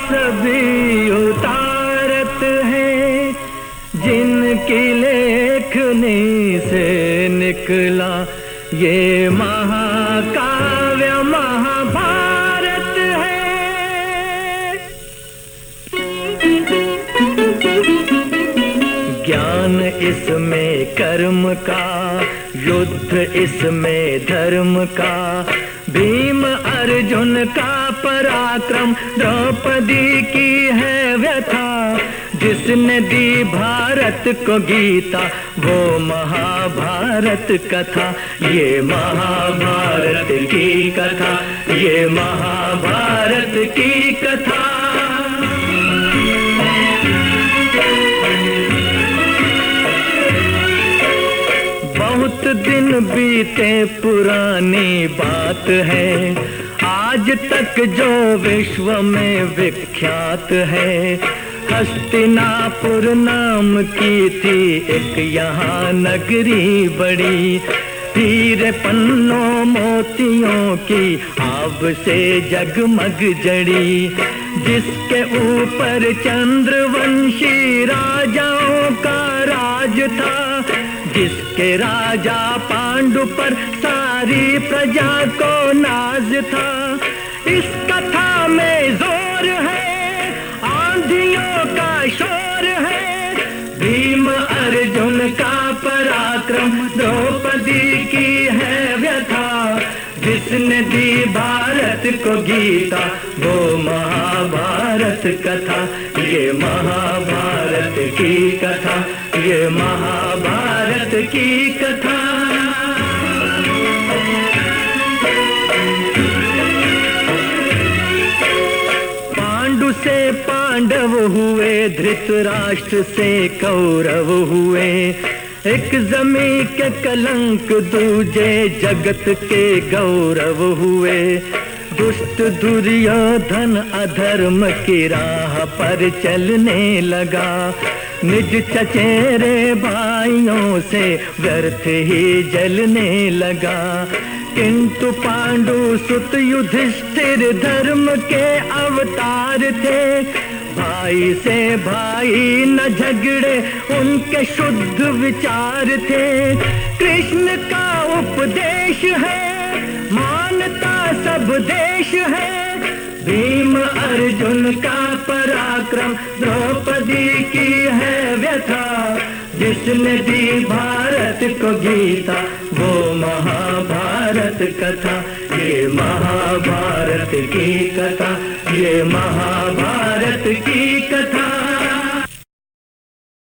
सभी उतारत है, जिनकी लेखने से निकला ये महाकाव्य महाभारत है। ज्ञान इसमें कर्म का, युद्ध इसमें धर्म का, भीम अर्जुन का पराक्रम द्रौपदी की है व्यथा। जिसने दी भारत को गीता, वो महाभारत कथा। ये महाभारत की कथा, ये महाभारत की बहुत दिन बीते, पुरानी बात है। आज तक जो विश्व में विख्यात है, हस्तिनापुर नाम की थी एक यहाँ नगरी बड़ी। तीर पन्नों मोतियों की आब से जगमग जड़ी। जिसके ऊपर चंद्रवंशी राजाओं का राज था जिसके राजा पांडु पर सारी प्रजा को नाज था। इस कथा में ज़ोर है, आंधियों का शोर है। भीम अर्जुन का पराक्रम द्रौपदी की है व्यथा। जिसने दी भारत को गीता, वो महाभारत कथा, ये महाभारत की कथा। की कथा। पांडु से पांडव हुए, धृतराष्ट्र से कौरव हुए। एक जमी के कलंक दूजे जगत के गौरव हुए। दुष्ट दुर्योधन अधर्म की राह पर चलने लगा। निज चचेरे भाइयों से व्यर्थ ही जलने लगा। किंतु पांडु सुत युधिष्ठिर धर्म के अवतार थे। भाई से भाई न झगड़े, उनके शुद्ध विचार थे। कृष्ण का उपदेश है, मानता सब देश है। भीम अर्जुन का पराक्रम द्रौपदी की है व्यथा। जिसने दी भारत को गीता, वो महाभारत कथा। ये महाभारत की कथा, ये महाभारत की कथा।